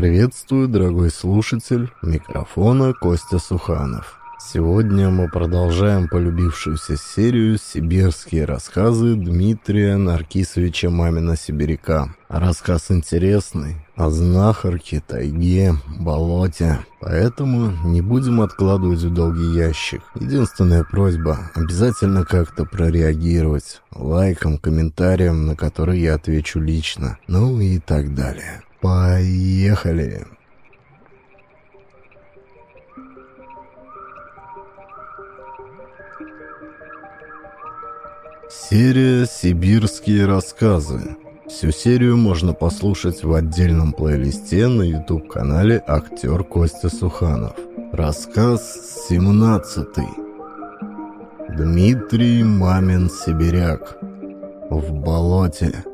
Приветствую, дорогой слушатель, микрофона Костя Суханов. Сегодня мы продолжаем полюбившуюся серию «Сибирские рассказы» Дмитрия Наркисовича Мамина-Сибиряка. Рассказ интересный, о знахарке, тайге, болоте. Поэтому не будем откладывать в долгий ящик. Единственная просьба – обязательно как-то прореагировать. Лайком, комментарием, на который я отвечу лично. Ну и так далее. Поехали! Серия «Сибирские рассказы». Всю серию можно послушать в отдельном плейлисте на YouTube-канале «Актер Костя Суханов». Рассказ 17 Дмитрий Мамин-Сибиряк В болоте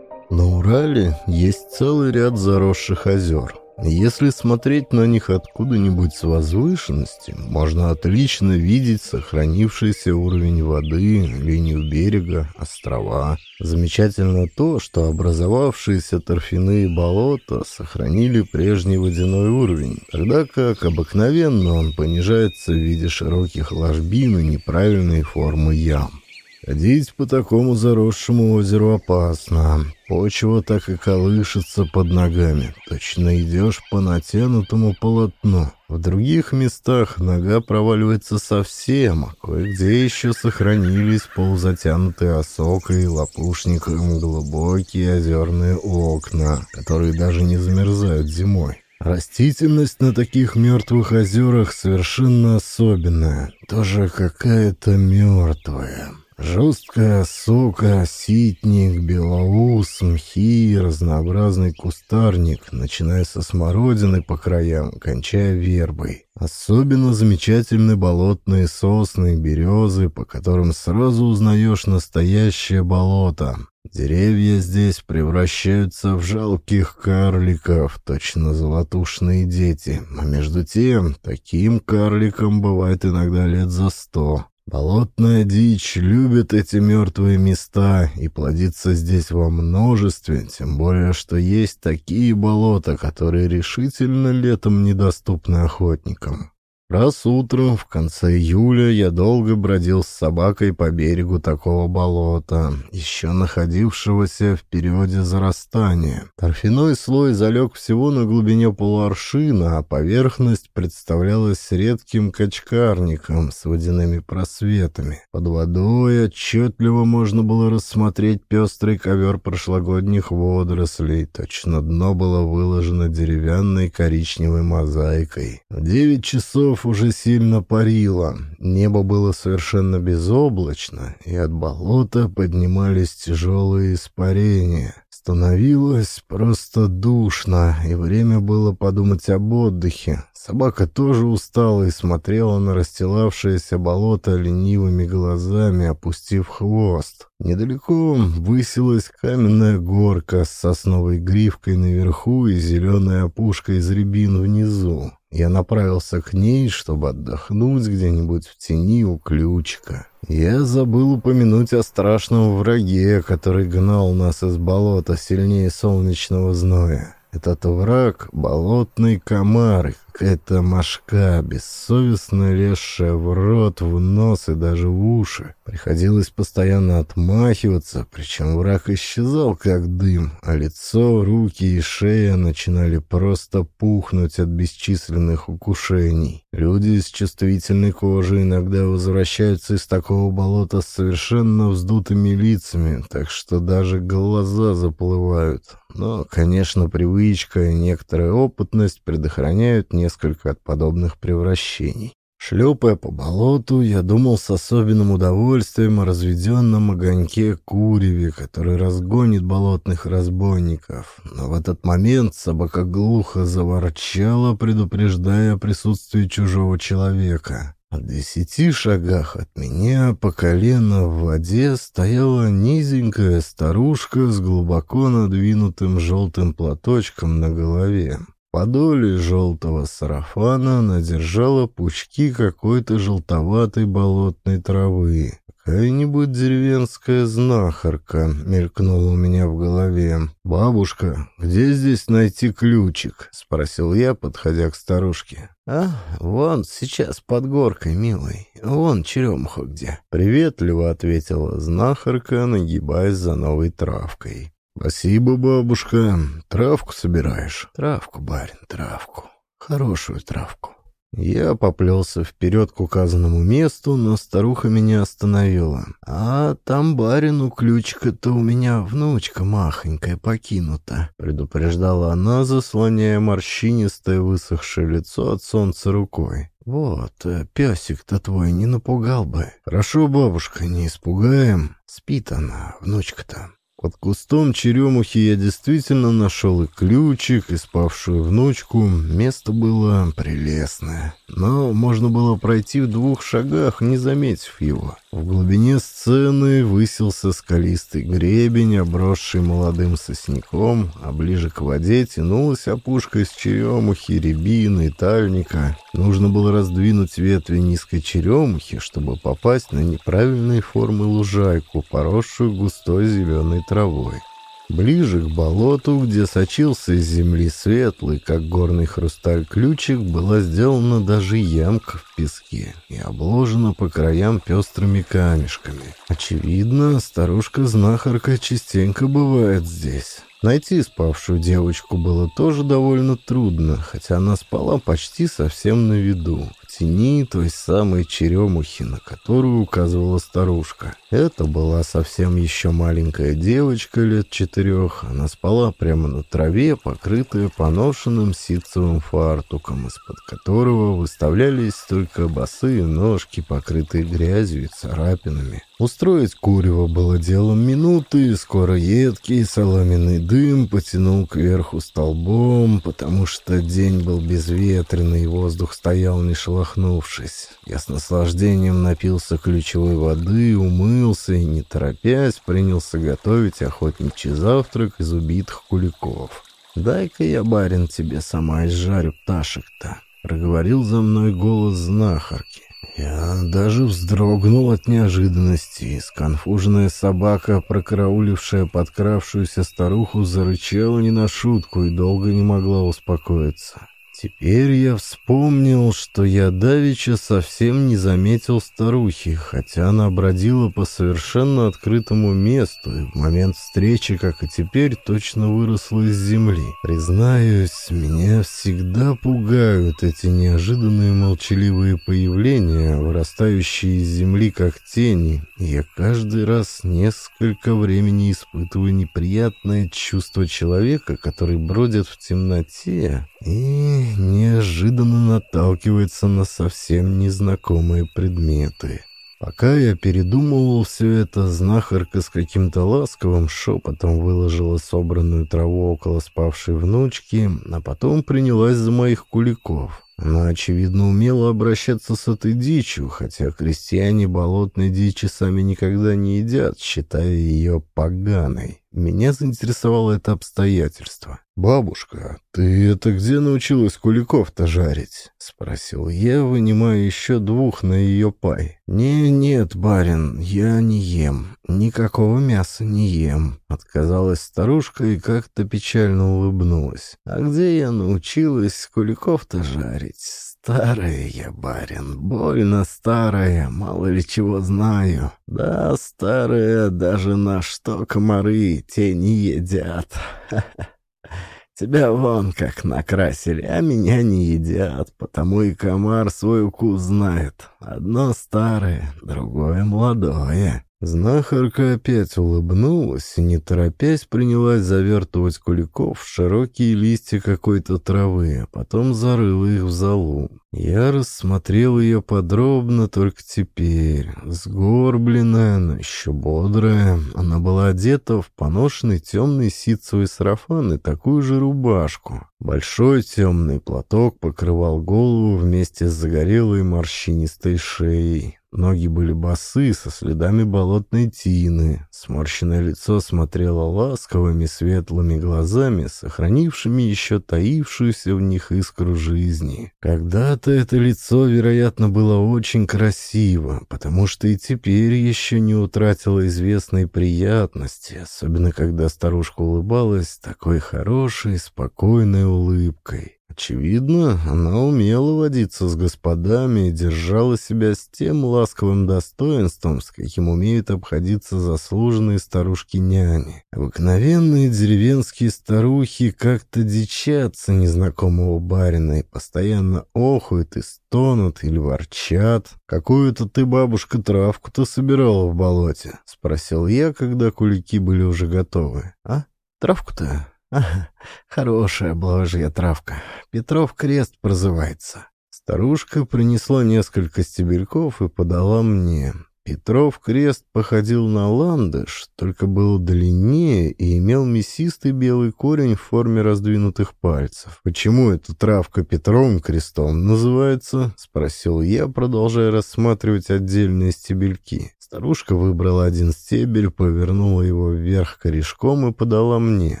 На Урале есть целый ряд заросших озер. Если смотреть на них откуда-нибудь с возвышенности, можно отлично видеть сохранившийся уровень воды, линию берега, острова. Замечательно то, что образовавшиеся торфяные болота сохранили прежний водяной уровень, тогда как обыкновенно он понижается в виде широких ложбин и неправильной формы ям. Ходить по такому заросшему озеру опасно. Почва так и колышется под ногами. Точно идешь по натянутому полотну. В других местах нога проваливается совсем, а кое-где еще сохранились полузатянутые осокой и лопушником глубокие озерные окна, которые даже не замерзают зимой. Растительность на таких мертвых озерах совершенно особенная, тоже какая-то мертвая. Жесткая сука, ситник, белоус, мхи, разнообразный кустарник, начиная со смородины по краям, кончая вербой. Особенно замечательны болотные сосны березы, по которым сразу узнаешь настоящее болото. Деревья здесь превращаются в жалких карликов, точно золотушные дети, а между тем таким карликом бывает иногда лет за сто. Болотная дичь любит эти мертвые места и плодится здесь во множестве, тем более, что есть такие болота, которые решительно летом недоступны охотникам. Раз утром в конце июля я долго бродил с собакой по берегу такого болота, еще находившегося в периоде зарастания. Торфяной слой залег всего на глубине полуаршина, а поверхность представлялась редким качкарником с водяными просветами. Под водой отчетливо можно было рассмотреть пестрый ковер прошлогодних водорослей. Точно дно было выложено деревянной коричневой мозаикой. В девять часов часов уже сильно парило. Небо было совершенно безоблачно, и от болота поднимались тяжелые испарения. Становилось просто душно, и время было подумать об отдыхе. Собака тоже устала и смотрела на расстилавшееся болото ленивыми глазами, опустив хвост. Недалеко высилась каменная горка с сосновой гривкой наверху и зеленой опушкой из рябин внизу. Я направился к ней, чтобы отдохнуть где-нибудь в тени у ключика. Я забыл упомянуть о страшном враге, который гнал нас из болота сильнее солнечного зноя. Этот враг — болотный комар, какая-то мошка, бессовестно лезшая в рот, в нос и даже в уши. Приходилось постоянно отмахиваться, причем враг исчезал как дым, а лицо, руки и шея начинали просто пухнуть от бесчисленных укушений. Люди с чувствительной кожей иногда возвращаются из такого болота с совершенно вздутыми лицами, так что даже глаза заплывают. Но, конечно, привычка и некоторая опытность предохраняют несколько от подобных превращений. Шлепая по болоту, я думал с особенным удовольствием о разведенном огоньке куреве, который разгонит болотных разбойников. Но в этот момент собака глухо заворчала, предупреждая о присутствии чужого человека. В десяти шагах от меня по колено в воде стояла низенькая старушка с глубоко надвинутым желтым платочком на голове. Подоле желтого сарафана она держала пучки какой-то желтоватой болотной травы. «Какая-нибудь деревенская знахарка», — мелькнула у меня в голове. «Бабушка, где здесь найти ключик?» — спросил я, подходя к старушке. «А, вон, сейчас под горкой, милый. Вон черемуха где». Приветливо ответила знахарка, нагибаясь за новой травкой. «Спасибо, бабушка. Травку собираешь?» «Травку, барин, травку. Хорошую травку». Я поплелся вперед к указанному месту, но старуха меня остановила. «А там барину ключика-то у меня внучка махонькая покинута», — предупреждала она, заслоняя морщинистое высохшее лицо от солнца рукой. «Вот, э, песик-то твой не напугал бы». «Хорошо, бабушка, не испугаем». Спит она, внучка-то. Под кустом черемухи я действительно нашел и ключик, и спавшую внучку. Место было прелестное. Но можно было пройти в двух шагах, не заметив его. В глубине сцены высился скалистый гребень, обросший молодым сосняком, а ближе к воде тянулась опушка из черемухи, рябины и тальника. Нужно было раздвинуть ветви низкой черемухи, чтобы попасть на неправильной формы лужайку, поросшую густой зеленой травой. Ближе к болоту, где сочился из земли светлый, как горный хрусталь ключик, была сделана даже ямка в песке и обложена по краям пестрыми камешками. Очевидно, старушка-знахарка частенько бывает здесь. Найти спавшую девочку было тоже довольно трудно, хотя она спала почти совсем на виду, в тени той самой черемухи, на которую указывала старушка. Это была совсем еще маленькая девочка лет четырех. Она спала прямо на траве, покрытая поношенным ситцевым фартуком, из-под которого выставлялись только босые ножки, покрытые грязью и царапинами. Устроить курево было делом минуты, и скоро едкий соломенный дым потянул кверху столбом, потому что день был безветренный, и воздух стоял не шелохнувшись. Я с наслаждением напился ключевой воды, умылся и, не торопясь, принялся готовить охотничий завтрак из убитых куликов. «Дай-ка я, барин, тебе сама изжарю пташек-то», — проговорил за мной голос знахарки. Я даже вздрогнул от неожиданности. Сконфуженная собака, прокараулившая подкравшуюся старуху, зарычала не на шутку и долго не могла успокоиться. Теперь я вспомнил, что я давеча совсем не заметил старухи, хотя она бродила по совершенно открытому месту и в момент встречи, как и теперь, точно выросла из земли. Признаюсь, меня всегда пугают эти неожиданные молчаливые появления, вырастающие из земли как тени, я каждый раз несколько времени испытываю неприятное чувство человека, который бродит в темноте и неожиданно наталкивается на совсем незнакомые предметы. Пока я передумывал все это, знахарка с каким-то ласковым шепотом выложила собранную траву около спавшей внучки, а потом принялась за моих куликов. Она, очевидно, умела обращаться с этой дичью, хотя крестьяне болотной дичи сами никогда не едят, считая ее поганой. Меня заинтересовало это обстоятельство. «Бабушка, ты это где научилась куликов-то жарить?» — спросил я, вынимая еще двух на ее пай. «Не, нет, барин, я не ем. Никакого мяса не ем», — отказалась старушка и как-то печально улыбнулась. «А где я научилась куликов-то жарить?» Старая я, барин, больно старая, мало ли чего знаю. Да, старая, даже на что комары те не едят. Тебя вон как накрасили, а меня не едят, потому и комар свой укус знает. Одно старое, другое молодое. Знахарка опять улыбнулась и, не торопясь, принялась завертывать куликов в широкие листья какой-то травы, а потом зарыла их в залу. Я рассмотрел ее подробно только теперь. Сгорбленная, но еще бодрая. Она была одета в поношенный темный ситцевый сарафан и такую же рубашку. Большой темный платок покрывал голову вместе с загорелой морщинистой шеей. Ноги были босы, со следами болотной тины. Сморщенное лицо смотрело ласковыми светлыми глазами, сохранившими еще таившуюся в них искру жизни. Когда Когда-то это лицо, вероятно, было очень красиво, потому что и теперь еще не утратило известной приятности, особенно когда старушка улыбалась такой хорошей, спокойной улыбкой. Очевидно, она умела водиться с господами и держала себя с тем ласковым достоинством, с каким умеют обходиться заслуженные старушки-няни. Обыкновенные деревенские старухи как-то дичатся незнакомого барина и постоянно охуют и стонут или ворчат. «Какую-то ты, бабушка, травку-то собирала в болоте?» — спросил я, когда кулики были уже готовы. «А? Травку-то?» Хорошая божья травка. Петров крест прозывается. Старушка принесла несколько стебельков и подала мне. Петров крест походил на ландыш, только был длиннее и имел мясистый белый корень в форме раздвинутых пальцев. «Почему эта травка Петровым крестом называется?» — спросил я, продолжая рассматривать отдельные стебельки. Старушка выбрала один стебель, повернула его вверх корешком и подала мне.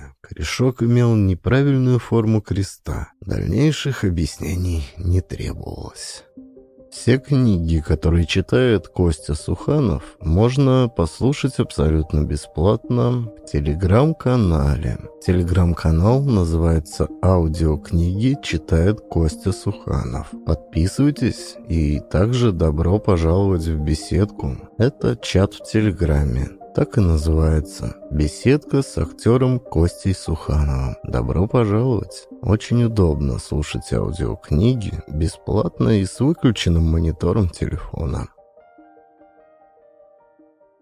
Корешок имел неправильную форму креста. Дальнейших объяснений не требовалось. Все книги, которые читает Костя Суханов, можно послушать абсолютно бесплатно в телеграм-канале. Телеграм-канал называется «Аудиокниги читает Костя Суханов». Подписывайтесь и также добро пожаловать в беседку. Это чат в Телеграме. Так и называется. Беседка с актером Костей Сухановым. Добро пожаловать. Очень удобно слушать аудиокниги бесплатно и с выключенным монитором телефона.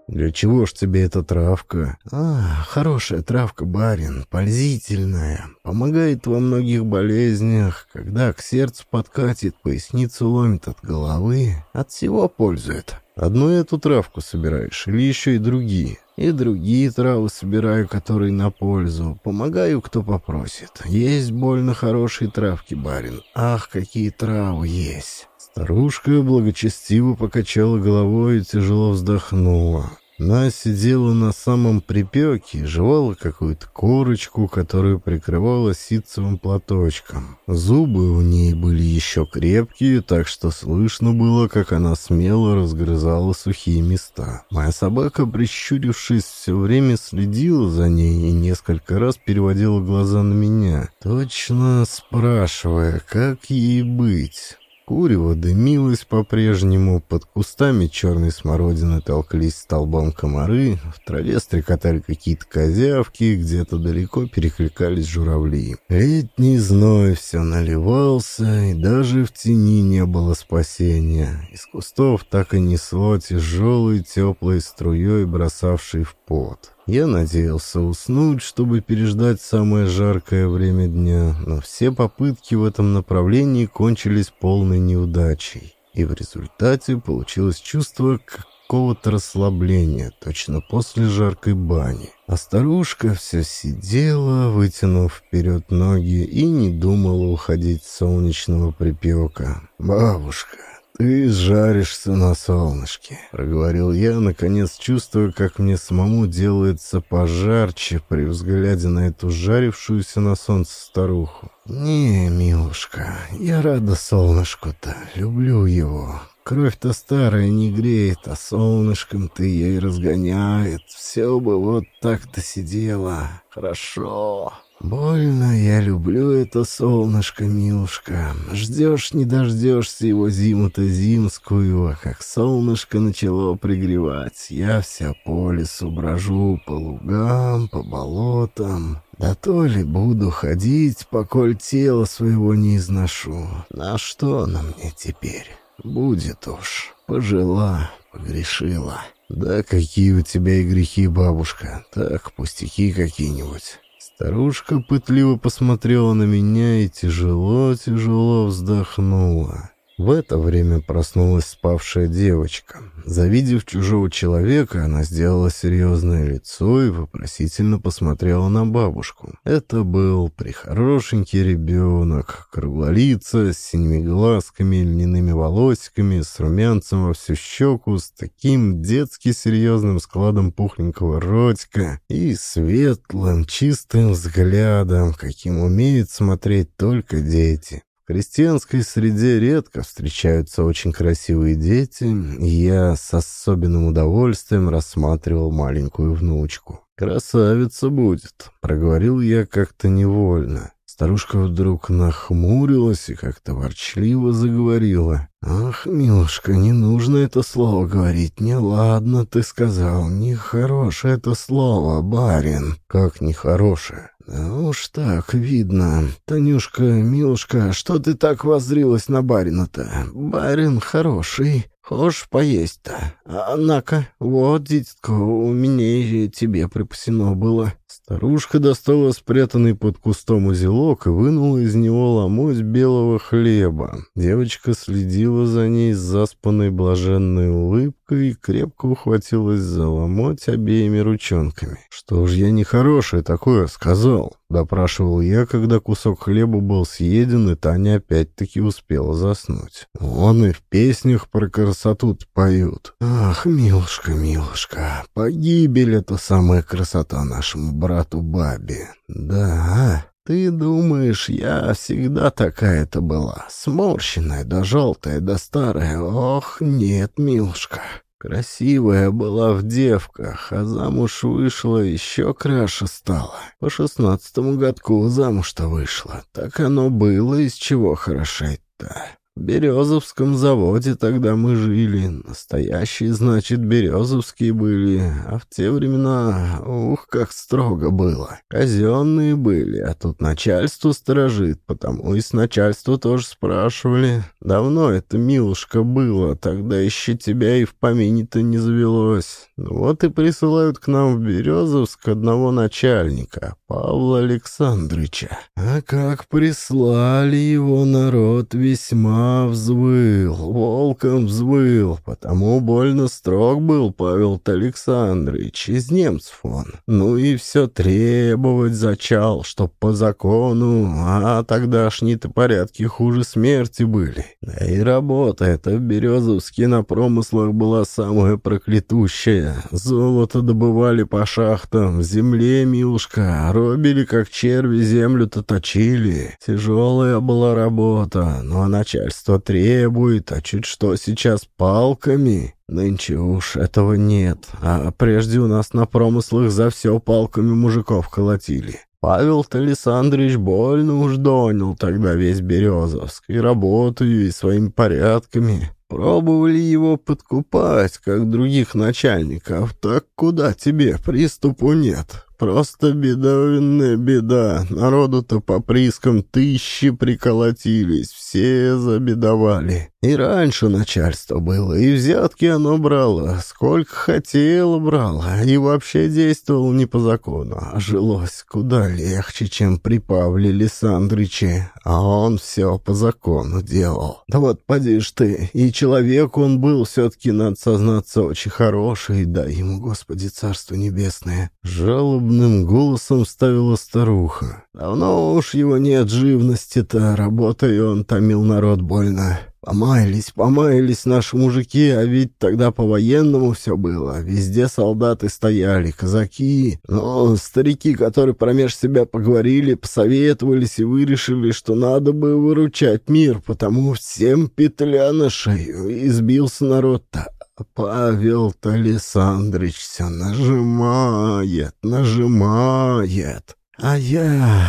«Для чего ж тебе эта травка?» «А, хорошая травка, барин, пользительная. Помогает во многих болезнях. Когда к сердцу подкатит, поясницу ломит от головы. От всего пользует». Одну эту травку собираешь или еще и другие? И другие травы собираю, которые на пользу. Помогаю, кто попросит. Есть больно хорошие травки, барин. Ах, какие травы есть!» Старушка благочестиво покачала головой и тяжело вздохнула. Она сидела на самом припеке и жевала какую-то корочку, которую прикрывала ситцевым платочком. Зубы у ней были еще крепкие, так что слышно было, как она смело разгрызала сухие места. Моя собака, прищурившись, все время следила за ней и несколько раз переводила глаза на меня, точно спрашивая, как ей быть. Курево дымилось по-прежнему, под кустами черной смородины толклись столбом комары, в траве стрекотали какие-то козявки, где-то далеко перекликались журавли. Летний зной все наливался, и даже в тени не было спасения. Из кустов так и несло тяжелой теплой струей, бросавшей в пот. Я надеялся уснуть, чтобы переждать самое жаркое время дня, но все попытки в этом направлении кончились полной неудачей. И в результате получилось чувство какого-то расслабления, точно после жаркой бани. А старушка все сидела, вытянув вперед ноги, и не думала уходить с солнечного припека. «Бабушка, «Ты жаришься на солнышке», — проговорил я, наконец чувствуя, как мне самому делается пожарче при взгляде на эту жарившуюся на солнце старуху. «Не, милушка, я рада солнышку-то, люблю его. Кровь-то старая не греет, а солнышком-то ей разгоняет. Все бы вот так-то сидела. Хорошо». «Больно я люблю это солнышко, милушка. Ждешь, не дождешься его зиму-то зимскую, а как солнышко начало пригревать, я вся по лесу брожу, по лугам, по болотам. Да то ли буду ходить, поколь тело своего не изношу. На что она мне теперь? Будет уж. Пожила, погрешила. Да какие у тебя и грехи, бабушка. Так, пустяки какие-нибудь». Старушка пытливо посмотрела на меня и тяжело-тяжело вздохнула. В это время проснулась спавшая девочка. Завидев чужого человека, она сделала серьезное лицо и вопросительно посмотрела на бабушку. Это был прихорошенький ребенок, круглолица, с синими глазками, льняными волосиками, с румянцем во всю щеку, с таким детски серьезным складом пухленького ротика и светлым, чистым взглядом, каким умеют смотреть только дети крестьянской среде редко встречаются очень красивые дети, и я с особенным удовольствием рассматривал маленькую внучку. «Красавица будет», — проговорил я как-то невольно. Старушка вдруг нахмурилась и как-то ворчливо заговорила. «Ах, милушка, не нужно это слово говорить. Неладно ты сказал. Нехорошее это слово, барин». «Как нехорошее?» «Да уж так, видно. Танюшка, милушка, что ты так воззрилась на барина-то? Барин хороший». Хошь поесть-то? Однако, вот, дитятко, у меня и тебе припасено было. Старушка достала спрятанный под кустом узелок и вынула из него ломоть белого хлеба. Девочка следила за ней с заспанной блаженной улыбкой и крепко ухватилась за ломоть обеими ручонками. «Что ж я нехорошее такое сказал?» — допрашивал я, когда кусок хлеба был съеден, и Таня опять-таки успела заснуть. «Он и в песнях про красоту поют. Ах, милушка, милушка, погибель — это самая красота нашему брату Бабе. Да, ты думаешь, я всегда такая-то была, сморщенная, да желтая, да старая. Ох, нет, милушка. Красивая была в девках, а замуж вышла, еще краше стала. По шестнадцатому годку замуж-то вышла. Так оно было, из чего хорошеть-то. Березовском заводе тогда мы жили. Настоящие, значит, березовские были. А в те времена, ух, как строго было. Казенные были, а тут начальство сторожит, потому и с начальства тоже спрашивали. Давно это, милушка, было, тогда еще тебя и в помине-то не завелось. Ну вот и присылают к нам в Березовск одного начальника, Павла Александровича. А как прислали его народ весьма взвыл, волком взвыл, потому больно строг был Павел Александрович, из немцев он. Ну и все требовать зачал, чтоб по закону, а тогдашние-то порядки хуже смерти были. Да и работа эта в Березовске на промыслах была самая проклятущая. Золото добывали по шахтам, в земле, милушка, робили как черви, землю-то точили. Тяжелая была работа, но начальство Начальство требует, а чуть что сейчас палками. Нынче уж этого нет, а прежде у нас на промыслах за все палками мужиков колотили. Павел-то Александрович больно уж донял тогда весь Березовск, и работаю, и своими порядками. Пробовали его подкупать, как других начальников, так куда тебе, приступу нет. Просто бедовинная беда. Народу-то по прискам тысячи приколотились, все забедовали. И раньше начальство было, и взятки оно брало, сколько хотело брало, и вообще действовало не по закону, а жилось куда легче, чем при Павле Лиссандрыче, а он все по закону делал. Да вот поди ж ты, и человек он был все-таки, надо сознаться, очень хороший, да ему, Господи, Царство Небесное. Жалобным голосом ставила старуха. Давно уж его нет живности-то, работая он томил народ больно. Помаялись, помаялись наши мужики, а ведь тогда по-военному все было. Везде солдаты стояли, казаки. Но старики, которые промеж себя поговорили, посоветовались и вырешили, что надо бы выручать мир, потому всем петля на шею. Избился народ-то. Павел-то Александрович все нажимает, нажимает. А я...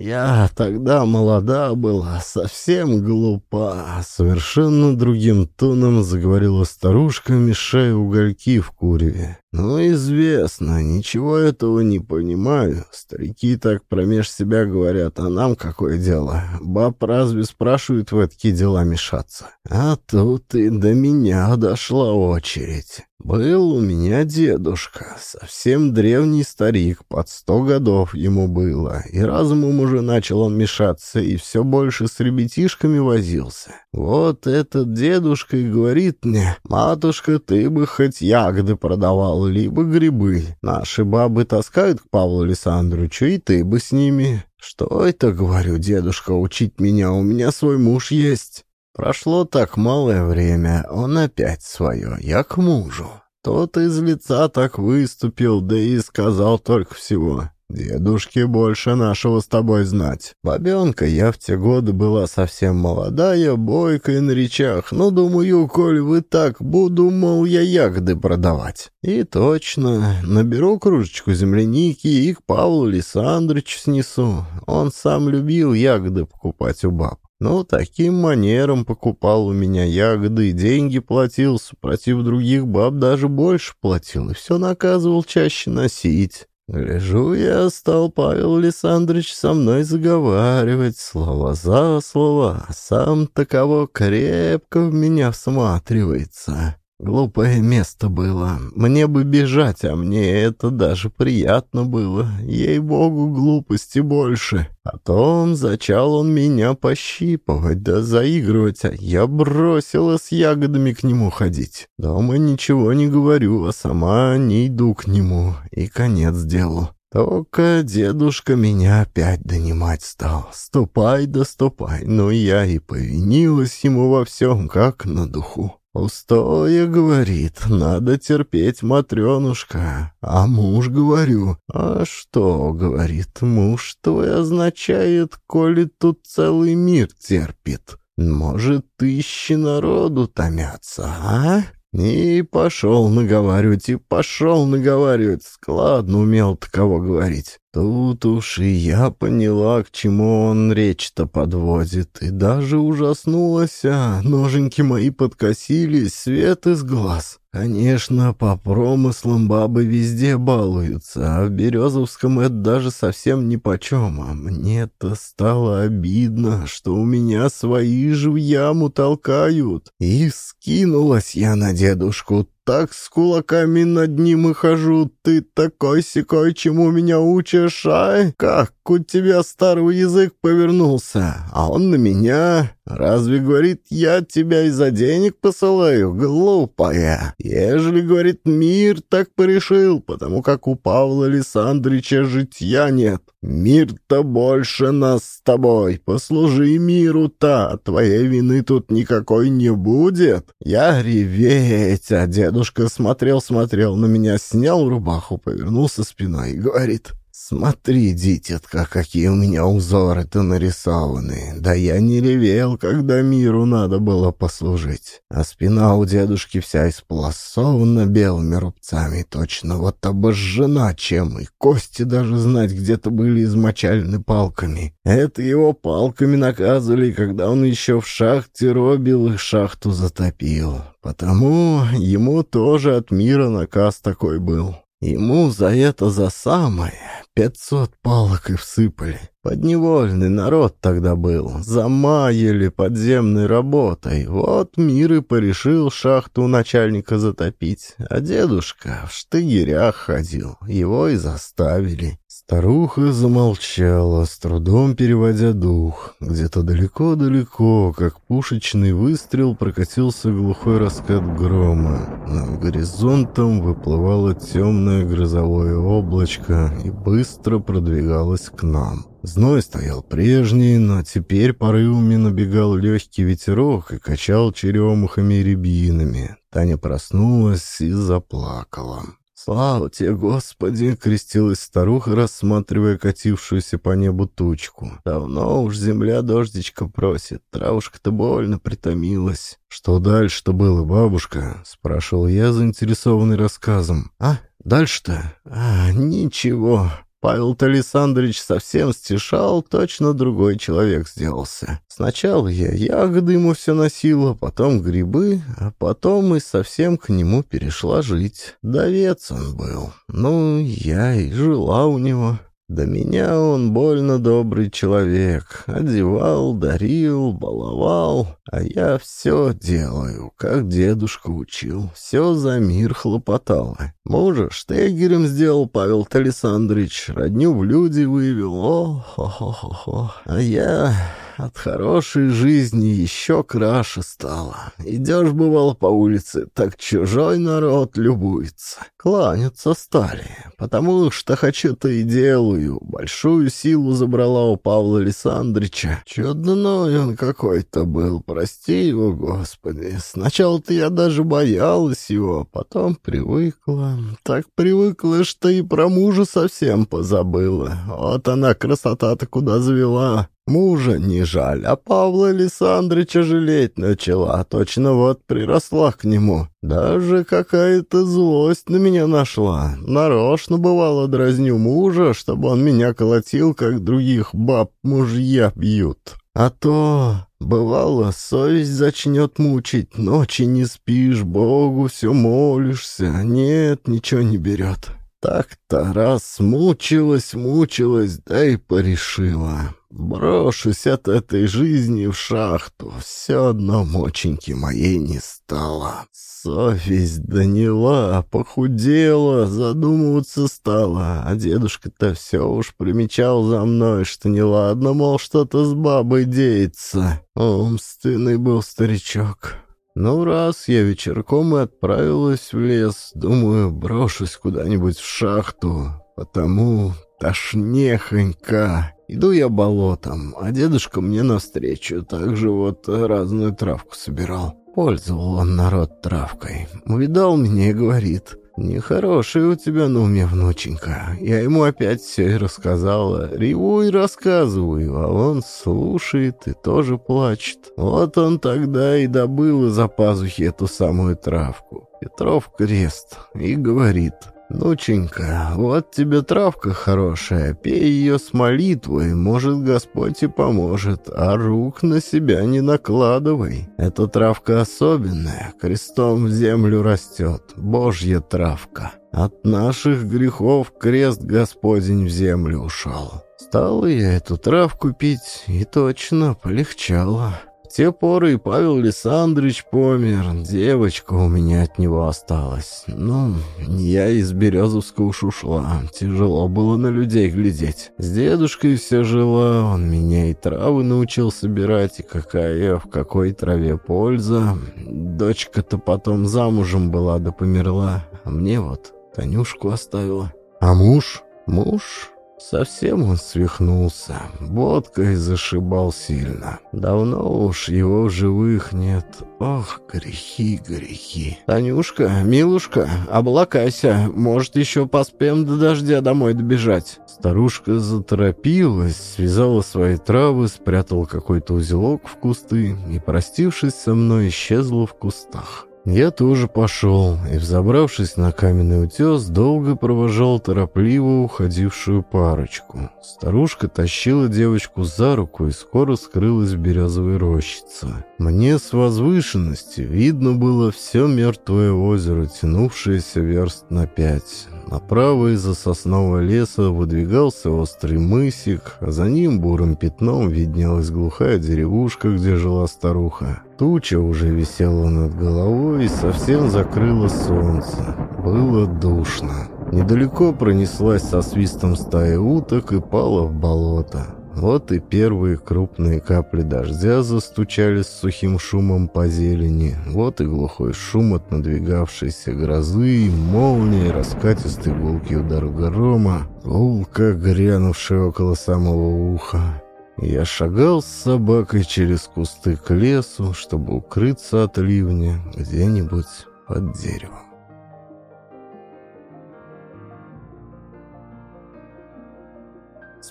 Я тогда молода была, совсем глупа. Совершенно другим тоном заговорила старушка, мешая угольки в куреве. «Ну, известно, ничего этого не понимаю. Старики так промеж себя говорят, а нам какое дело? Баб разве спрашивают в такие дела мешаться? А тут и до меня дошла очередь. Был у меня дедушка, совсем древний старик, под сто годов ему было, и разумом уже начал он мешаться, и все больше с ребятишками возился. Вот этот дедушка и говорит мне, «Матушка, ты бы хоть ягоды продавал, либо грибы. Наши бабы таскают к Павлу Александровичу, и ты бы с ними». «Что это, — говорю, дедушка, — учить меня, у меня свой муж есть». Прошло так малое время, он опять свое, я к мужу. Тот из лица так выступил, да и сказал только всего. Дедушке больше нашего с тобой знать. Бабенка я в те годы была совсем молодая, бойкая на речах. Ну, думаю, коль вы так, буду, мол, я ягоды продавать. И точно, наберу кружечку земляники и к Павлу Александровичу снесу. Он сам любил ягоды покупать у баб. Ну, таким манером покупал у меня ягоды и деньги платил, супротив других баб даже больше платил, и все наказывал чаще носить. Гляжу я, стал Павел Александрович со мной заговаривать, слово за слово, а сам таково крепко в меня всматривается. Глупое место было. Мне бы бежать, а мне это даже приятно было. Ей-богу, глупости больше. Потом зачал он меня пощипывать да заигрывать, а я бросила с ягодами к нему ходить. Дома ничего не говорю, а сама не иду к нему. И конец делу. Только дедушка меня опять донимать стал. Ступай да ступай. Ну, я и повинилась ему во всем, как на духу. «Пустое, — говорит, — надо терпеть, Матренушка. А муж, говорю, а что, — говорит, — муж твой означает, коли тут целый мир терпит. Может, тысячи народу томятся, а?» И пошел наговаривать, и пошел наговаривать. Складно умел таково говорить. Тут уж и я поняла, к чему он речь-то подводит, и даже ужаснулась, а ноженьки мои подкосились, свет из глаз. Конечно, по промыслам бабы везде балуются, а в Березовском это даже совсем нипочем, а мне-то стало обидно, что у меня свои же в яму толкают. И скинулась я на дедушку так с кулаками над ним и хожу. Ты такой-сякой, чему меня учишь, а? Как у тебя старый язык повернулся? А он на меня. Разве, говорит, я тебя из-за денег посылаю? Глупая. Ежели, говорит, мир так порешил, потому как у Павла Александровича житья нет. Мир-то больше нас с тобой. Послужи миру-то, твоей вины тут никакой не будет. Я реветь, а дедушка смотрел-смотрел на меня, снял рубаху, повернулся спиной и говорит... «Смотри, дитятка, какие у меня узоры-то нарисованы. Да я не ревел, когда миру надо было послужить. А спина у дедушки вся исполосована белыми рубцами, точно вот обожжена чем, и кости даже знать где-то были измочалены палками. Это его палками наказывали, когда он еще в шахте робил и шахту затопил. Потому ему тоже от мира наказ такой был». Ему за это за самое пятьсот палок и всыпали. Подневольный народ тогда был, замаяли подземной работой. Вот мир и порешил шахту начальника затопить. А дедушка в штыгерях ходил, его и заставили. Старуха замолчала, с трудом переводя дух. Где-то далеко-далеко, как пушечный выстрел, прокатился глухой раскат грома. Над горизонтом выплывало темное грозовое облачко и быстро продвигалось к нам. Зной стоял прежний, но теперь порывами набегал легкий ветерок и качал черемухами и рябинами. Таня проснулась и заплакала. «Слава тебе, Господи!» — крестилась старуха, рассматривая катившуюся по небу тучку. «Давно уж земля дождичка просит, травушка-то больно притомилась». «Что дальше-то было, бабушка?» — спрашивал я, заинтересованный рассказом. «А, дальше-то? А, ничего. Павел Александрович совсем стешал, точно другой человек сделался. Сначала я ягоды ему все носила, потом грибы, а потом и совсем к нему перешла жить. Довец он был. Ну, я и жила у него. До меня он больно добрый человек. Одевал, дарил, баловал. А я все делаю, как дедушка учил. Все за мир хлопотало. Мужа штегерем сделал Павел Александрович. Родню в люди вывел. О-хо-хо-хо. А я... от хорошей жизни еще краше стало. Идешь, бывало, по улице, так чужой народ любуется. Кланяться стали, потому что хочу-то и делаю. Большую силу забрала у Павла Александрича. Чудной он какой-то был, прости его, Господи. Сначала-то я даже боялась его, потом привыкла. Так привыкла, что и про мужа совсем позабыла. Вот она красота-то куда завела. Мужа не жаль, а Павла Александрыча жалеть начала. Точно вот приросла к нему. Даже какая-то злость на меня нашла. Нарочно бывало дразню мужа, чтобы он меня колотил, как других баб мужья бьют. А то, бывало, совесть зачнет мучить, ночи не спишь, Богу все молишься, нет, ничего не берет. Так-то раз мучилась, мучилась, да и порешила. Брошусь от этой жизни в шахту, все одно моченьки моей не стало. Совесть доняла, похудела, задумываться стала, а дедушка-то все уж примечал за мной, что неладно, мол, что-то с бабой деется. Умственный был старичок. Ну, раз я вечерком и отправилась в лес, думаю, брошусь куда-нибудь в шахту, потому тошнехонько. Иду я болотом, а дедушка мне навстречу, также вот разную травку собирал. Пользовал он народ травкой. Увидал меня и говорит, «Нехорошая у тебя на уме, внученька». Я ему опять все и рассказала. Реву и рассказываю, а он слушает и тоже плачет. Вот он тогда и добыл из-за пазухи эту самую травку. Петров крест и говорит, «Нученька, вот тебе травка хорошая, пей ее с молитвой, может, Господь и поможет, а рук на себя не накладывай. Эта травка особенная, крестом в землю растет, божья травка. От наших грехов крест Господень в землю ушел». Стала я эту травку пить, и точно полегчало те поры и Павел Александрович помер, девочка у меня от него осталась. Ну, я из Березовска уж ушла, тяжело было на людей глядеть. С дедушкой все жила, он меня и травы научил собирать, и какая в какой траве польза. Дочка-то потом замужем была да померла, а мне вот Танюшку оставила. А муж? Муж? Совсем он свихнулся, водкой зашибал сильно. Давно уж его в живых нет. Ох, грехи, грехи. Танюшка, милушка, облакайся, может, еще поспеем до дождя домой добежать. Старушка заторопилась, связала свои травы, спрятала какой-то узелок в кусты и, простившись со мной, исчезла в кустах. Я тоже пошел, и, взобравшись на каменный утес, долго провожал торопливо уходившую парочку. Старушка тащила девочку за руку и скоро скрылась в березовой рощице. Мне с возвышенности видно было все мертвое озеро, тянувшееся верст на пять. Направо из-за соснового леса выдвигался острый мысик, а за ним бурым пятном виднелась глухая деревушка, где жила старуха. Туча уже висела над головой и совсем закрыла солнце. Было душно. Недалеко пронеслась со свистом стая уток и пала в болото. Вот и первые крупные капли дождя застучали с сухим шумом по зелени. Вот и глухой шум от надвигавшейся грозы, молнии, раскатистый гулкий удар грома, гулка, грянувшая около самого уха. Я шагал с собакой через кусты к лесу, чтобы укрыться от ливня где-нибудь под деревом.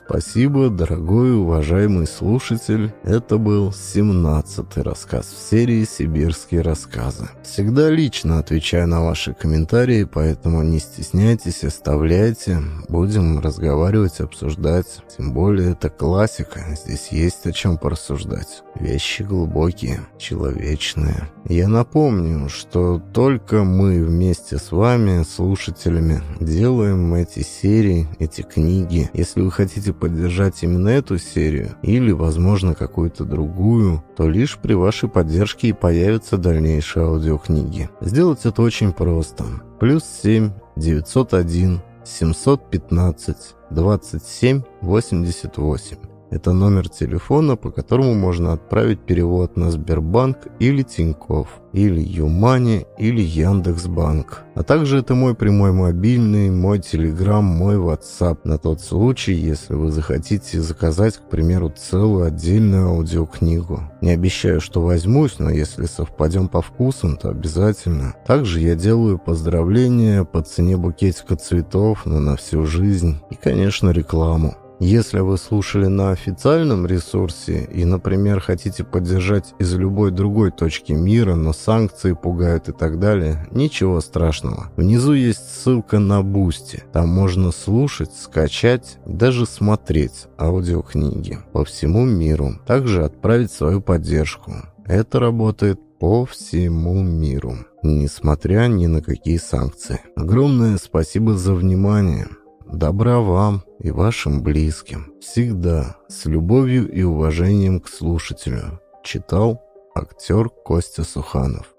Спасибо, дорогой уважаемый слушатель. Это был 17-й рассказ в серии «Сибирские рассказы». Всегда лично отвечаю на ваши комментарии, поэтому не стесняйтесь, оставляйте. Будем разговаривать, обсуждать. Тем более это классика, здесь есть о чем порассуждать. Вещи глубокие, человечные. Я напомню, что только мы вместе с вами, слушателями, делаем эти серии, эти книги. Если вы хотите поддержать именно эту серию или, возможно, какую-то другую, то лишь при вашей поддержке и появятся дальнейшие аудиокниги. Сделать это очень просто. Плюс 7 901 715 27 88 Это номер телефона, по которому можно отправить перевод на Сбербанк или Тинькофф, или Юмани, или Яндекс.Банк. А также это мой прямой мобильный, мой Телеграм, мой WhatsApp на тот случай, если вы захотите заказать, к примеру, целую отдельную аудиокнигу. Не обещаю, что возьмусь, но если совпадем по вкусам, то обязательно. Также я делаю поздравления по цене букетика цветов, но на всю жизнь. И, конечно, рекламу. Если вы слушали на официальном ресурсе и, например, хотите поддержать из любой другой точки мира, но санкции пугают и так далее, ничего страшного. Внизу есть ссылка на Бусти. Там можно слушать, скачать, даже смотреть аудиокниги по всему миру. Также отправить свою поддержку. Это работает по всему миру, несмотря ни на какие санкции. Огромное спасибо за внимание. Добра вам и вашим близким. Всегда с любовью и уважением к слушателю. Читал актер Костя Суханов.